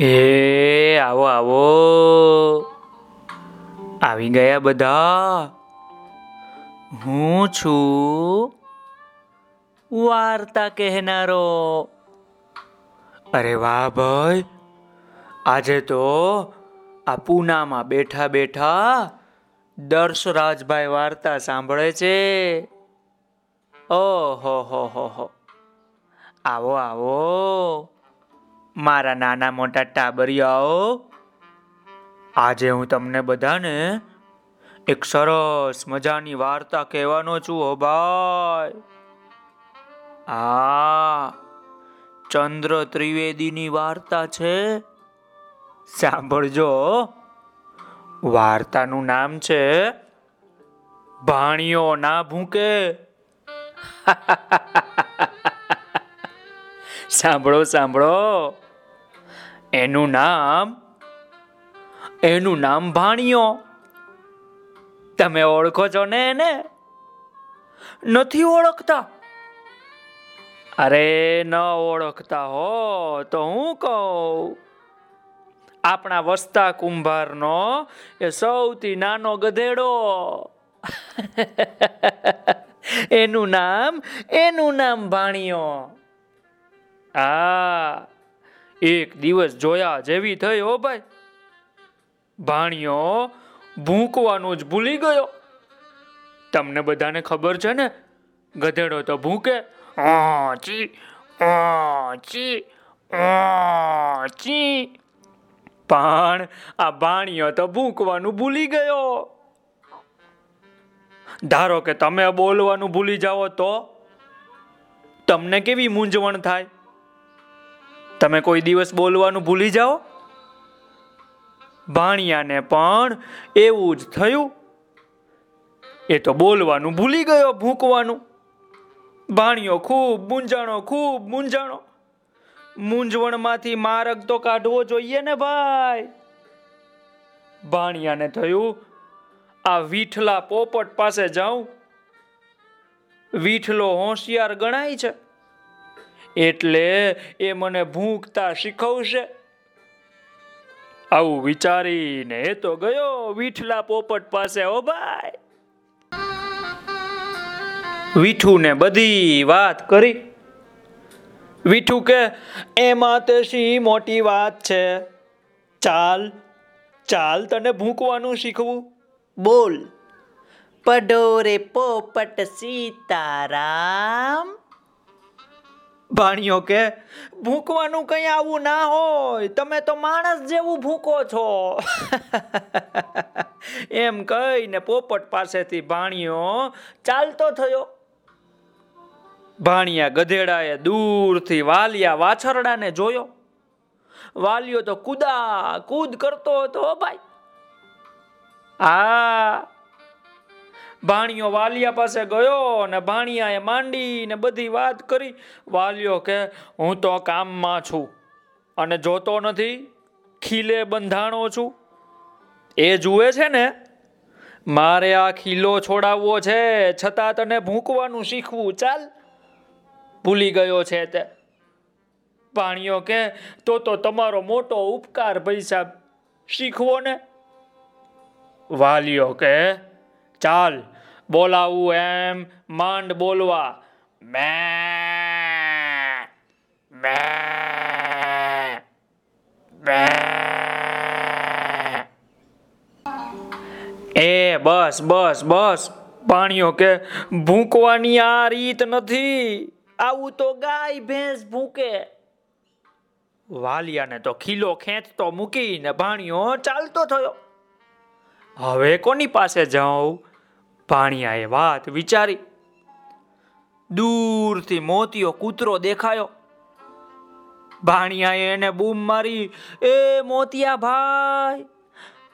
એ, આવો આવો. આવી ગયા બધા. હું છું વાર્તા કહેનારો. અરે વાહ ભાઈ. આજે તો આ પૂનામાં બેઠા બેઠા દર્શરાજભાઈ વાર્તા સાંભળે છે. ઓહો હો હો હો. આવો આવો. મારા નાના મોટા ટાબરિયાઓ, આજે હું તમને બધાને એક સરસ મજાની વાર્તા કહેવાનો છું હો ભાઈ. આ ચંદ્ર ત્રિવેદીની વાર્તા છે. સાંભળજો, વાર્તાનું નામ છે, ભાણિયો ના ભૂકે. સાંભળો સાંભળો. એનું નામ એનું નામ ભાણિયો. તમે ઓળખો છો ને એને? નથી ઓળખતા. અરે, ન ઓળખતા હો, તો હું કહું. આપણા વસ્તા કુંભારનો એ સૌથી નાનો ગધેડો. એનું નામ એનું નામ ભાણિયો. આ એક દિવસ જોયા જેવી થઈ, હો ભાઈ. ભાણિયો ભૂંકવાનું જ ભૂલી ગયો. તમને બધાને ખબર છે ને, ગધેડો તો ભૂંકે ચી ચી ચી પણ આ ભાણિયો તો ભૂંકવાનું ભૂલી ગયો. ધારો કે તમે બોલવાનું ભૂલી જાઓ તો તમને કેવી મૂંઝવણ થાય? તમે કોઈ દિવસ બોલવાનું ભૂલી જાઓ? ભાણિયાને પણ એવું જ થયું. એ તો બોલવાનું ભૂલી ગયો, ભૂંકવાનું. ભાણિયો ખૂબ, મૂંઝાણો ખૂબ, મૂંઝાણો. મૂંઝવણમાંથી માર્ગ તો કાઢવો જોઈએ ને ભાઈ. ભાણિયાને થયું, આ વીઠલા પોપટ પાસે જાઉં. વીઠલો હોશિયાર ગણાય છે. એટલે એ મને ભૂંકતા શીખવશે. આવું વિચારીને એ તો ગયો વીઠલા પોપટ પાસે, ઓ ભાઈ. વીઠુને બધી વાત કરી. વિઠુ કે, એમાં તે શી મોટી વાત છે? ચાલ ચાલ તને ભૂંકવાનું શીખવું. બોલ. પડોરે પોપટ સીતારામ. ભાણિયો કે ભૂંકવાનું કંઈ આવું ના હોય, તમે તો માણસ જેવું ભૂકો છો. એમ કહીને પોપટ પાસેથી ભાણિયો ચાલતો થયો. ભાણિયા ગધેડાએ દૂરથી વાલિયા વાછરડાને જોયો. વાલિયો તો કુદા, કૂદ કરતો હતો ભાઈ, આ ભાણિયો વાલિયા પાસે ગયો અને ભાણિયાએ માંડી ને બધી વાત કરી. વાલિયો કે, હું તો કામમાં છું અને જોતો નથી, ખીલે બંધાણો છું. એ જુએ છે ને, મારે આ ખીલો છોડાવવો છે, છતાં તને ભૂંકવાનું શીખવું. ચાલ. ભૂલી ગયો છે તે. ભાણિયો કે, તો તો તમારો મોટો ઉપકાર ભાઈ સાહેબ શીખવો ને. વાલીઓ કે ચાલ, બોલાવું એમ, માંડ બોલવા. મે મે એ, બસ બસ બસ. પાણીઓ કે ભૂંકવાની આ રીત નથી. આવું તો ગાય ભેંસ ભૂકે. વાલિયાને તો ખીલો ખેંચતો મૂકીને ભાણિયો ચાલતો થયો. હવે કોની પાસે જાઉં? ભાણિયાએ વાત વિચારી. દૂરથી મોતીયો કૂતરો દેખાયો. ભાણિયાએ એને બૂમ મારી. એ મોતિયા ભાઈ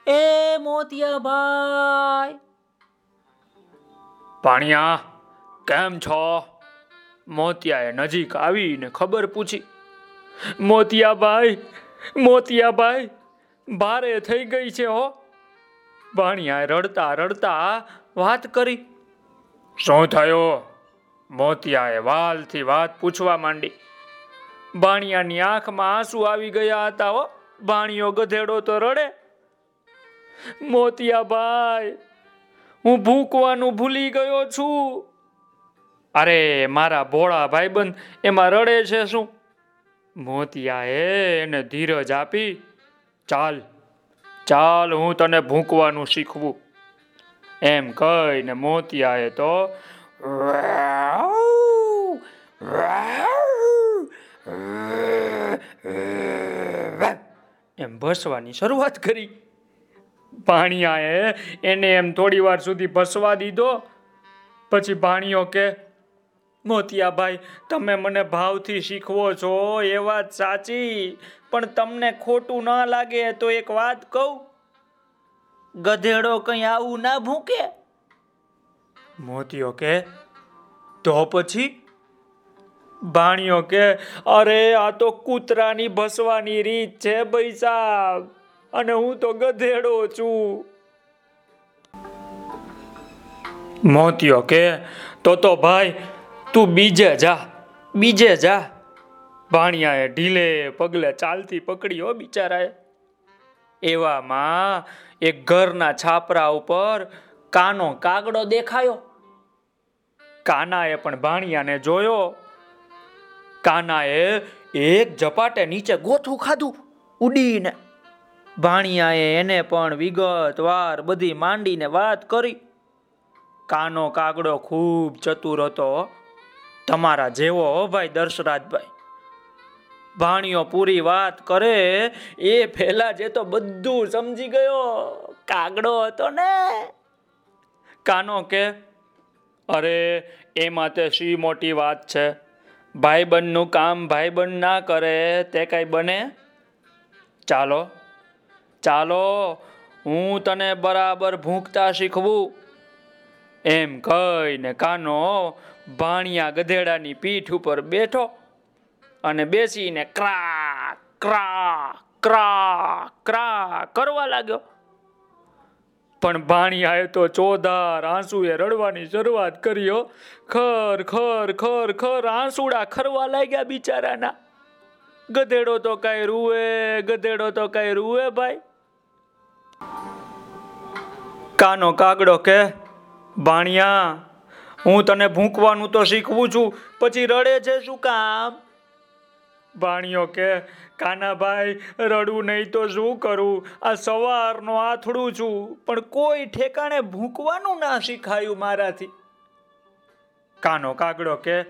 એ મોતિયા ભાઈ ભાણિયા, કેમ છો? મોતિયાએ નજીક આવીને ખબર પૂછી. મોતિયાભાઈ મોતિયાભાઈ, ભારે થઈ ગઈ છે હો. ભાણિયાએ રડતા રડતા વાત કરી. શું થયો? મોતિયાએ વાલથી વાત પૂછવા માંડી. બાણિયાની આંખમાં આંસુ આવી ગયા હતા હો. બાણિયો ગધેડો તો રડે. મોતિયા ભાઈ હું ભૂકવાનું ભૂલી ગયો છું. અરે, મારા ભોળા ભાઈબંધ એમાં રડે છે શું? મોતિયાએ એને ધીરજ આપી, ચાલ ચાલ હું તને ભૂંકવાનું શીખવું. એમ કહીને મોતિયાએ તો, એમ ભસવાની શરૂઆત કરી. ભાણિયાએ એને એમ થોડી વાર સુધી ભસવા દીધો. પછી ભાણિયો કે મોતિયાભાઈ તમે મને ભાવથી શીખવો છો, એ વાત સાચી, પણ તમને ખોટું ના લાગે તો એક વાત કહું. ગધેડો કઈ આવું ના ભૂકે? મોતિયો કે, તો પછી? ભાણિયો કે, અરે, આ તો કૂતરાની ભસવાની રીત છે ભાઈ સાહેબ અને હું તો ગધેડો છું. મોતિયો કે, તો તો ભાઈ, તું બીજે જા બીજે જા. ભાણિયાએ ઢીલે પગલે ચાલતી પકડી હો બિચારાએ. એવામાં એક ઘરના છાપરા ઉપર કાનો કાગડો દેખાયો. કાનાએ પણ ભાણિયાને જોયો. કાનાએ એક ઝપાટે નીચે ગોથું ખાધું ઉડીને. ભાણિયાએ એને પણ વિગતવાર બધી માંડીને વાત કરી. કાનો કાગડો ખૂબ ચતુર હતો. તમારા જેવો ભાઈ દર્શરાજભાઈ ભાણિયો પૂરી વાત કરે, એ પહેલા જે તો બધું સમજી ગયો. કાગડો હતો ને. કાનો કે, અરે, એમાં તે શી મોટી વાત છે? ભાઈબંધનું કામ ભાઈબંધ ના કરે, તે કઈ બને? ચાલો ચાલો, હું તને બરાબર ભૂંકતા શીખવું. એમ કહીને કાનો ભાણિયા ગધેડાની પીઠ ઉપર બેઠો. અને બેસીને ક્રા ક્રા ક્રા ક્રા કરવા લાગ્યો. પણ ભાણિયાએ તો ચોધાર આંસુએ રડવાની શરૂઆત કર્યો ખર ખર ખર ખર આંસુડા ખરવા લાગ્યા બિચારાના. ગધેડો તો કઈ રૂવે ગધેડો તો કઈ રૂવે ભાઈ. કાનો કાગડો કે, ભાણિયા, હું તને ભૂંકવાનું તો શીખવું છું, પછી રડે છે શું કામ? ભાણિયો કે કાનાભાઈ રડવું નહીં તો શું કરું? આ સવારનો આથડું છું. પણ કોઈ ઠેકાણે ભૂંકવાનું ના શીખાયું મારાથી. કાનો કાગડો કે,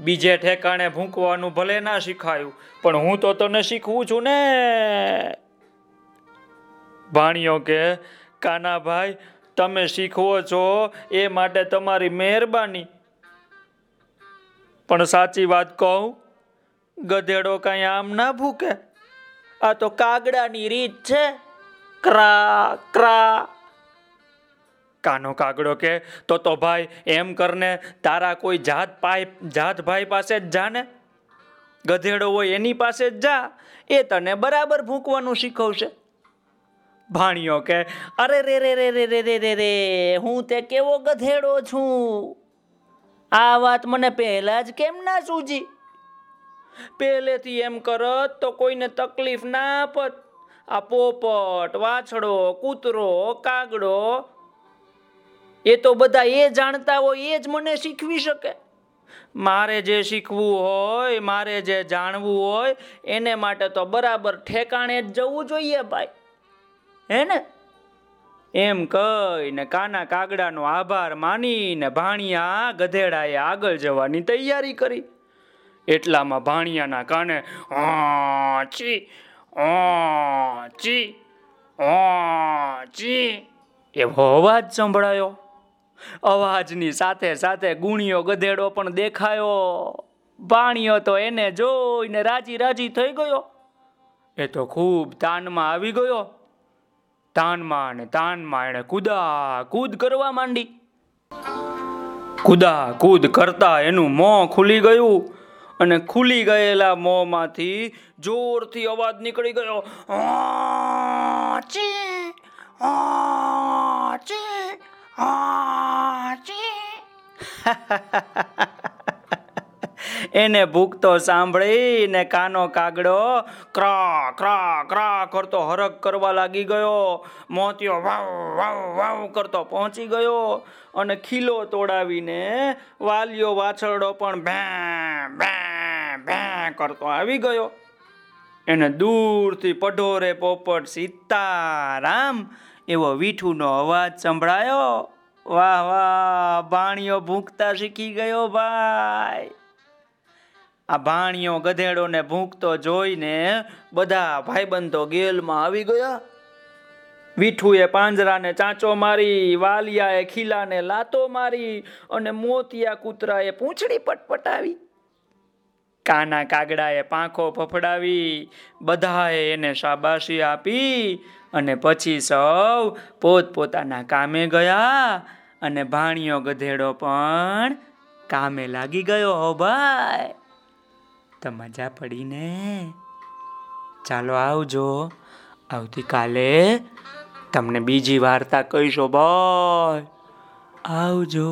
બીજે ઠેકાણે ભૂંકવાનું ભલે ના શીખાયું, પણ હું તો તને શીખવું છું ને. ભાણિયો કે કાનાભાઈ તમે શીખવો છો, એ માટે તમારી મહેરબાની. પણ સાચી વાત કહું ગધેડો કઈ આમ ના ભૂકે. આ તો કાગડાની રીત છે. ક્રા ક્રા. કાનો કાગડો કે, તો તો ભાઈ એમ કરને તારા કોઈ જાત પાઈ જાત ભાઈ પાસે જ જાને. ગધેડો હોય એની પાસે જ જા. એ તને બરાબર ભૂંકવાનું શીખવશે. ભાણિયો કે, અરે રે રે રે રે રે રે રે રે, હું તે કેવો ગધેડો છું? આ વાત મને પહેલા જ કેમ ના સૂજી? પહેલેથી એમ કરત તો કોઈને તકલીફ ના પત. આ પોપટ, વાછડો, કૂતરો, કાગડો, એ તો બધા એ જાણતા હોય, એ જ મને શીખવી શકે. મારે જે શીખવું હોય, મારે જે જાણવું હોય, એને માટે તો બરાબર ઠેકાણે જ જવું જોઈએ ભાઈ. હે ને? એમ કહીને કાના કાગડાનો આભાર માનીને ભાણિયા ગધેડાએ આગળ જવાની તૈયારી કરી. એટલામાં ભાણિયાના કાને "આ, ચી ચી ચી એવો અવાજ સંભળાયો. અવાજની સાથે સાથે ગુણિયો ગધેડો પણ દેખાયો. ભાણિયો તો એને જોઈને રાજી રાજી થઈ ગયો. એ તો ખૂબ તાનમાં આવી ગયો. તાનમાં ને તાનમાં એણે કુદા કૂદ કરવા માંડી. કુદા કૂદ કરતા એનું મોં ખુલી ગયું. અને ખુલી ગયેલા મોંમાંથી જોરથી અવાજ નીકળી ગયો. "આ, ચી, આ, ચી, આ, એને ભૂખતો સાંભળીને કાનો કાગડો ક્રા ક્રા ક્રા કરતો હરક કરવા લાગી ગયો. મોતિયો વાવ વાવ વાવ કરતો પહોંચી ગયો અને ખીલો તોડાવીને વાલિયો વાછરડો પણ ભે ભેં ભેં કરતો આવી ગયો. એને દૂરથી પઢોરે, પોપટ, સીતારામ એવો વીઠુનો અવાજ સંભળાયો. વાહ વાહ, ભાણિયો ભૂંકતા શીખી ગયો ભાઈ. આ ભાણિયો ગધેડોને ભૂંકતો જોઈને બધા ભાઈબંધો ગેલમાં આવી ગયા. વીઠુએ પાંજરાને ચાંચો મારી, વાલિયાએ ખીલાને લાતો મારી અને મોતિયા કૂતરાએ પૂંછડી પટપટાવી. કાના કાગડાએ પાંખો ફફડાવી, બધાએ એને શાબાશી આપી અને પછી સૌ પોતપોતાના કામે ગયા અને ભાણિયો ગધેડો પણ કામે લાગી ગયો. હો ભાઈ, તો મજા પડી ને ચાલો આવજો. આવતીકાલે તમને બીજી વાર્તા કહીશો ભાઈ. આવજો.